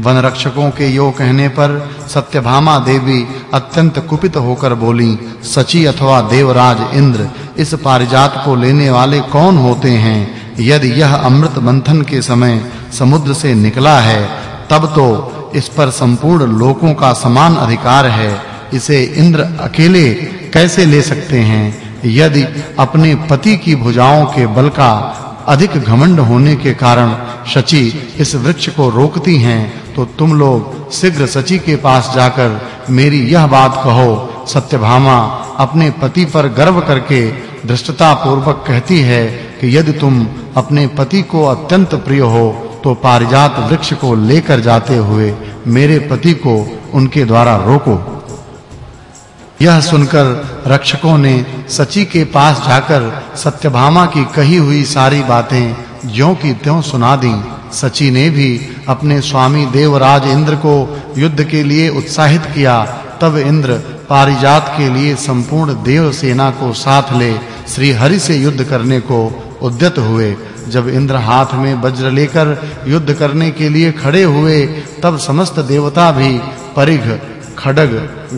One रक्षकों के यो कहने पर सत्यभामा देवी अत्यंत कुपित होकर बोली, सची अथवा देवराज इंद्र, इस पारिजात को लेने वाले कौन होते हैं? यदि यह अमृत मंथन के समय समुद्र से निकला है, तब तो इस पर संपूर्ण लोकों का समान अधिकार है। इसे इंद्र अकेले कैसे ले सकते हैं? यदि अपने पति की भुजाओं के बल का अधिक घमंड होने के कारण शची इस वृक्ष को रोकती हैं तो तुम लोग शीघ्र शची के पास जाकर मेरी यह बात कहो। सत्यभामा अपने पति पर गर्व करके धृष्टता पूर्वक कहती है कि यदि तुम अपने पति को अत्यंत प्रिय हो तो पारिजात वृक्ष को लेकर जाते हुए मेरे पति को उनके द्वारा रोको। यह सुनकर रक्षकों ने सची के पास जाकर सत्यभामा की कही हुई सारी बातें ज्यों की त्यों सुना दी। सची ने भी अपने स्वामी देवराज इंद्र को युद्ध के लिए उत्साहित किया, तब इंद्र पारिजात के लिए संपूर्ण देव सेना को साथ ले श्री हरि से युद्ध करने को उद्यत हुए। जब इंद्र हाथ में वज्र लेकर युद्ध करने के लिए खड़े हुए, तब समस्त देवता भी परिघ, खड्ग,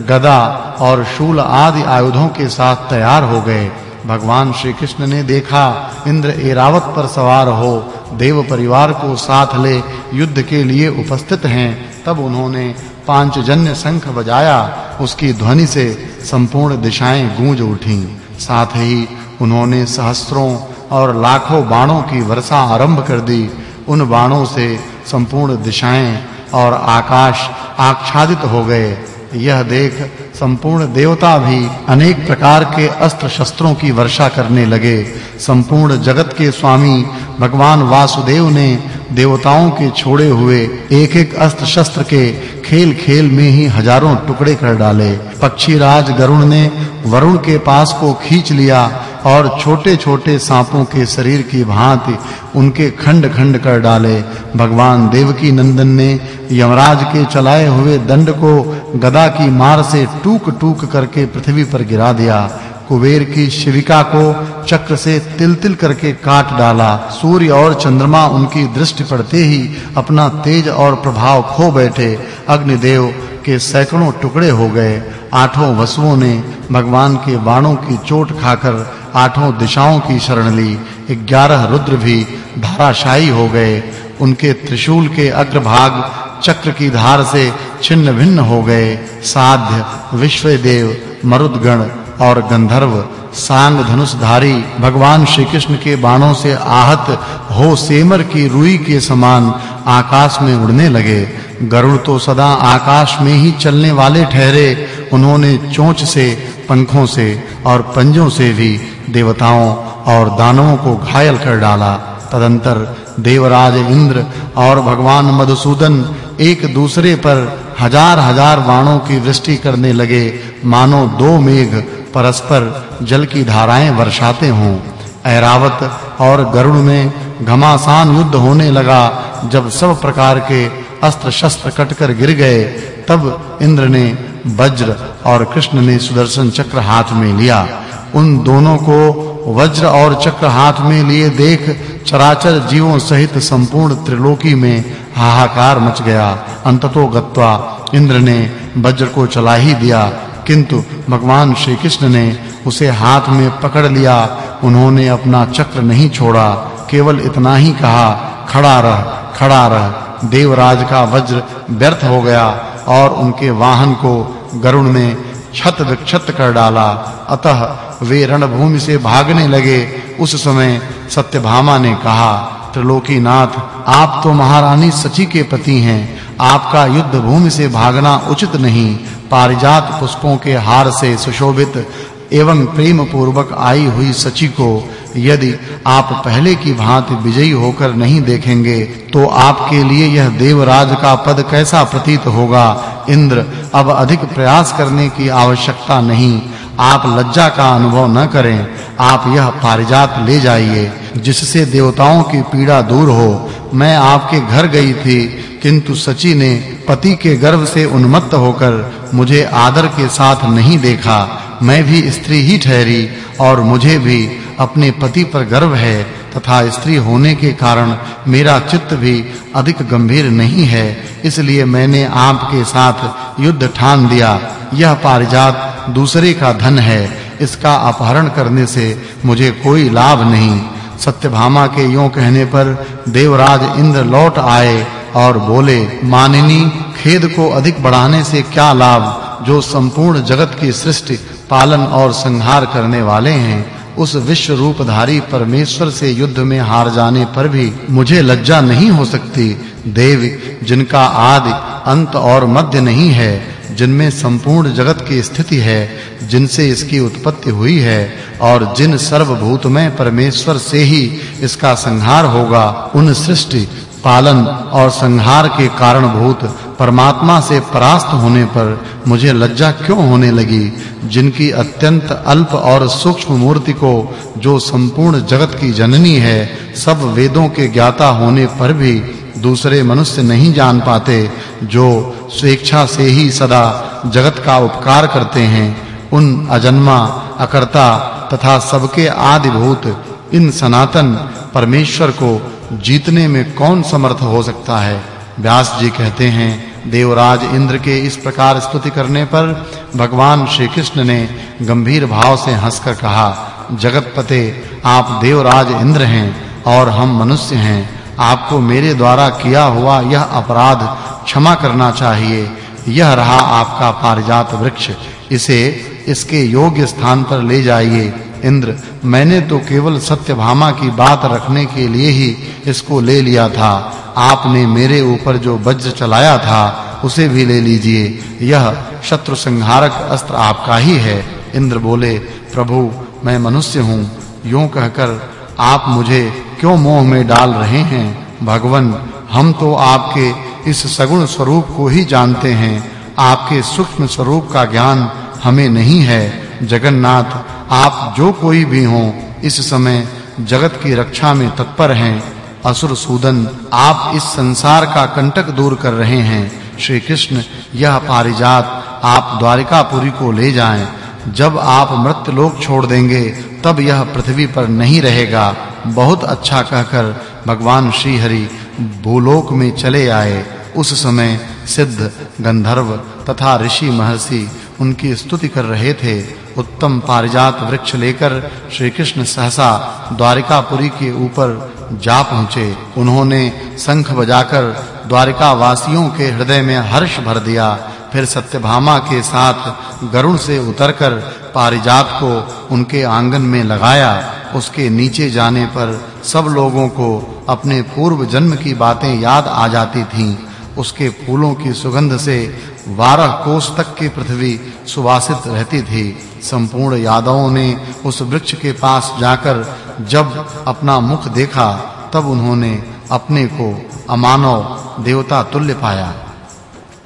गदा और शूल आदि आयुधों के साथ तैयार हो गए। भगवान श्री कृष्ण ने देखा, इंद्र एरावत पर सवार हो, देव परिवार को साथ ले, युद्ध के लिए उपस्थित हैं। तब उन्होंने पांचजन्य शंख बजाया, उसकी ध्वनि से संपूर्ण दिशाएँ गूंज उठीं। साथ ही उन्होंने सहस्त्रों और लाखों बाणों की वर्षा आरंभ कर दी। उन बाणों से संपूर्ण दिशाएँ और आकाश आच्छादित हो गए। यह देख संपूर्ण देवता भी अनेक प्रकार के अस्त्र शस्त्रों की वर्षा करने लगे। संपूर्ण जगत के स्वामी भगवान वासुदेव ने देवताओं के छोड़े हुए एक-एक अस्त्र शस्त्र के खेल-खेल में ही हज़ारों टुकड़े कर डाले। पक्षी राज गरुण ने वरुण के पास को खींच लिया और छोटे-छोटे सांपों के शरीर की भांति उनके खंड-खंड कर डाले। भगवान देवकी नंदन ने यमराज के चलाए हुए दंड को गदा की मार से टूक-टूक करके पृथ्वी पर गिरा दिया। कुबेर की शिविका को चक्र से तिल-तिल करके काट डाला। सूर्य और चंद्रमा उनकी दृष्टि पड़ते ही अपना तेज और प्रभाव खो बैठे। अग्निदेव के सैकड़ों टुकड़े हो गए। आठों वसुओं ने भगवान के बाणों की चोट खाकर आठों दिशाओं की शरण ली। 11 रुद्र भी धाराशाही हो गए। उनके त्रिशूल के अग्रभाग चक्र की धार से छिन्न भिन्न हो गए। साध्य विश्वदेव मरुदगण और गंधर्व सांग धनुषधारी भगवान श्री कृष्ण के बाणों से आहत हो सेमर की रुई के समान आकाश में उड़ने लगे। गरुड़ तो सदा आकाश में ही चलने वाले ठहरे। उन्होंने चोंच से, पंखों से और पंजों से भी देवताओं और दानवों को घायल कर डाला। तदंतर देवराज इंद्र और भगवान मधुसूदन एक दूसरे पर हज़ार हज़ार बाणों की वृष्टि करने लगे। मानो दो मेघ परस्पर जल की धाराएँ वर्षाते हों। ऐरावत और गरुड़ में घमासान युद्ध होने लगा। जब सब प्रकार के अस्त्र शस्त्र कटकर गिर गए, तब इंद्र ने वज्र और कृष्ण ने सुदर्शन चक्र हाथ में लिया। उन दोनों को वज्र और चक्र हाथ में लिए देख चराचर जीवों सहित संपूर्ण त्रिलोकी में हाहाकार मच गया। अंततो गत्वा इंद्र ने वज्र को चला ही दिया। किंतु भगवान श्री कृष्ण ने उसे हाथ में पकड़ लिया। उन्होंने अपना चक्र नहीं छोड़ा, केवल इतना ही कहा, खड़ा रह खड़ा रह। देवराज का वज्र व्यर्थ हो गया और उनके वाहन को गरुड़ ने छत विक्षत कर डाला। अतः वे रणभूमि से भागने लगे। उस समय सत्यभामा ने कहा, त्रिलोकीनाथ, आप तो महारानी सची के पति हैं। आपका युद्ध भूमि से भागना उचित नहीं। पारिजात पुष्पों के हार से सुशोभित एवं प्रेम पूर्वक आई हुई सची को यदि आप पहले की भांति विजयी होकर नहीं देखेंगे तो आपके लिए यह देवराज का पद कैसा प्रतीत होगा? इंद्र, अब अधिक प्रयास करने की आवश्यकता नहीं। आप लज्जा का अनुभव न करें। आप यह पारिजात ले जाइए, जिससे देवताओं की पीड़ा दूर हो। मैं आपके घर गई थी, किंतु सची ने पति के गर्व से उन्मत्त होकर मुझे आदर के साथ नहीं देखा, मैं भी स्त्री ही ठहरी और मुझे भी अपने पति पर गर्व है तथा स्त्री होने के कारण मेरा चित्त भी अधिक गंभीर नहीं है, इसलिए मैंने आपके साथ युद्ध ठान दिया। यह पारिजात दूसरे का धन है, इसका अपहरण करने से मुझे कोई लाभ नहीं। सत्यभामा के यूँ कहने पर देवराज इंद्र लौट आए और बोले, मानिनी, खेद को अधिक बढ़ाने से क्या लाभ जो संपूर्ण जगत की सृष्टि, पालन और संहार करने वाले हैं? उस विश्व रूपधारी परमेश्वर से युद्ध में हार जाने पर भी मुझे लज्जा नहीं हो सकती। देव, जिनका आदि अंत और मध्य नहीं है, जिनमें संपूर्ण जगत की स्थिति है, जिनसे इसकी उत्पत्ति हुई है, और जिन सर्वभूतमय परमेश्वर से ही इसका संहार होगा, उन सृष्टि पालन और संहार के कारणभूत परमात्मा से परास्त होने पर मुझे लज्जा क्यों होने लगी, जिनकी अत्यंत अल्प और सूक्ष्म मूर्ति को जो संपूर्ण जगत की जननी है, सब वेदों के ज्ञाता होने पर भी दूसरे मनुष्य नहीं जान पाते, जो स्वेच्छा से ही सदा जगत का उपकार करते हैं। उन अजन्मा, अकर्ता तथा सबके आदिभूत, इन सनातन परमेश्वर को जीतने में कौन समर्थ हो सकता है? व्यास जी कहते हैं, देवराज इंद्र के इस प्रकार स्तुति करने पर भगवान श्री कृष्ण ने गंभीर भाव से हंसकर कहा, जगतपते, आप देवराज इंद्र हैं और हम मनुष्य हैं। आपको मेरे द्वारा किया हुआ यह अपराध क्षमा करना चाहिए। यह रहा आपका पारिजात वृक्ष। इसे इसके योग्य स्थान पर ले जाइए। इंद्र, मैंने तो केवल सत्यभामा की बात रखने के लिए ही इसको ले लिया था। आपने मेरे ऊपर जो वज्र चलाया था, उसे भी ले लीजिए। यह शत्रु संहारक अस्त्र आपका ही है। इंद्र बोले, प्रभु, मैं मनुष्य हूँ। यूँ कहकर आप मुझे क्यों मोह में डाल रहे हैं? भगवन, हम तो आपके इस सगुण स्वरूप को ही जानते हैं। आपके सूक्ष्म स्वरूप का ज्ञान हमें नहीं है। जगन्नाथ, आप जो कोई भी हो, इस समय जगत की रक्षा में तत्पर हैं। असुर सूदन, आप इस संसार का कंटक दूर कर रहे हैं। श्री कृष्ण यह पारिजात आप द्वारिकापुरी को ले जाएँ। जब आप मृत्यु लोक छोड़ देंगे, तब यह पृथ्वी पर नहीं रहेगा। बहुत अच्छा कहकर भगवान श्री हरि भूलोक में चले आए। उस समय सिद्ध गंधर्व तथा ऋषि महर्षि उनकी स्तुति कर रहे थे। उत्तम पारिजात वृक्ष लेकर श्री कृष्ण सहसा द्वारिकापुरी के ऊपर जा पहुँचे। उन्होंने शंख बजाकर द्वारिका वासियों के हृदय में हर्ष भर दिया। फिर सत्यभामा के साथ गरुड़ से उतरकर पारिजात को उनके आँगन में लगाया। उसके नीचे जाने पर सब लोगों को अपने पूर्व जन्म की बातें याद आ जाती थीं। उसके फूलों की सुगंध से बारह कोस तक की पृथ्वी सुवासित रहती थी। संपूर्ण यादवों ने उस वृक्ष के पास जाकर जब अपना मुख देखा, तब उन्होंने अपने को अमानव देवता तुल्य पाया।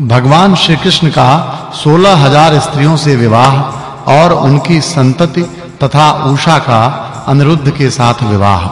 भगवान श्री कृष्ण का 16000 स्त्रियों से विवाह और उनकी संतति तथा उषा का अनिरुद्ध के साथ विवाह।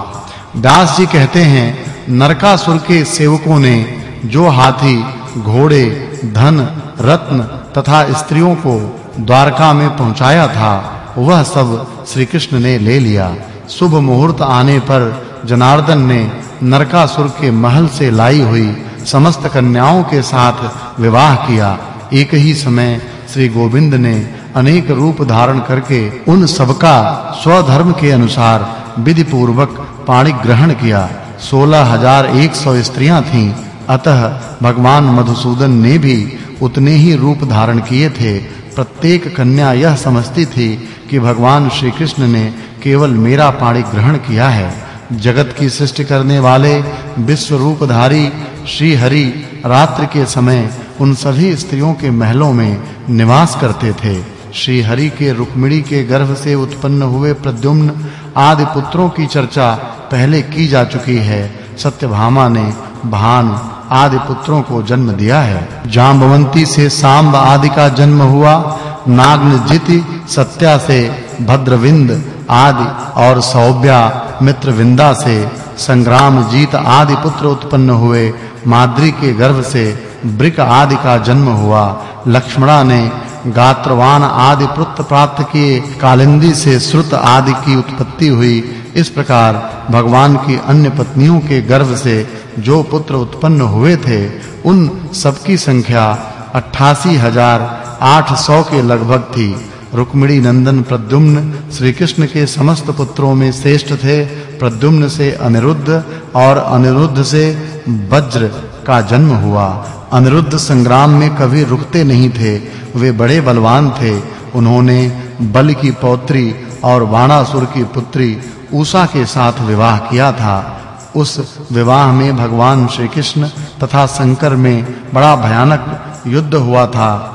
व्यास जी कहते हैं, नरकासुर के सेवकों ने जो हाथी, घोड़े, धन, रत्न तथा स्त्रियों को द्वारका में पहुँचाया था, वह सब श्री कृष्ण ने ले लिया। शुभ मुहूर्त आने पर जनार्दन ने नरकासुर के महल से लाई हुई समस्त कन्याओं के साथ विवाह किया। एक ही समय श्री गोविंद ने अनेक रूप धारण करके उन सबका स्वधर्म के अनुसार विधि पूर्वक पाणी ग्रहण किया 16100 स्त्रियाँ थीं। अतः भगवान मधुसूदन ने भी उतने ही रूप धारण किए थे। प्रत्येक कन्या यह समझती थी कि भगवान श्री कृष्ण ने केवल मेरा पाणी ग्रहण किया है। जगत की सृष्टि करने वाले विश्व रूपधारी श्री हरि रात्रि के समय उन सभी स्त्रियों के महलों में निवास करते थे। श्री हरि के रुक्मिणी के गर्भ से उत्पन्न हुए प्रद्युम्न आदि पुत्रों की चर्चा पहले की जा चुकी है। सत्यभामा ने भान आदि पुत्रों को जन्म दिया है। जाम्बवंती से सांब आदि का जन्म हुआ। नागनजिति, सत्या से भद्रविंद आदि और सौभ्या मित्रविंदा से संग्राम जीत आदि पुत्र उत्पन्न हुए। माद्री के गर्भ से ब्रिक आदि का जन्म हुआ। लक्ष्मणा ने गात्रवान आदि पुत्र प्राप्त किए। कालिंदी से श्रुत आदि की उत्पत्ति हुई। इस प्रकार भगवान की अन्य पत्नियों के गर्भ से जो पुत्र उत्पन्न हुए थे, उन सबकी संख्या 88800 के लगभग थी। रुक्मिणी नंदन प्रद्युम्न श्री कृष्ण के समस्त पुत्रों में श्रेष्ठ थे। प्रद्युम्न से अनिरुद्ध और अनिरुद्ध से वज्र का जन्म हुआ। अनिरुद्ध संग्राम में कभी रुकते नहीं थे। वे बड़े बलवान थे। उन्होंने बल की पौत्री और वाणासुर की पुत्री उषा के साथ विवाह किया था। उस विवाह में भगवान श्री कृष्ण तथा शंकर में बड़ा भयानक युद्ध हुआ था।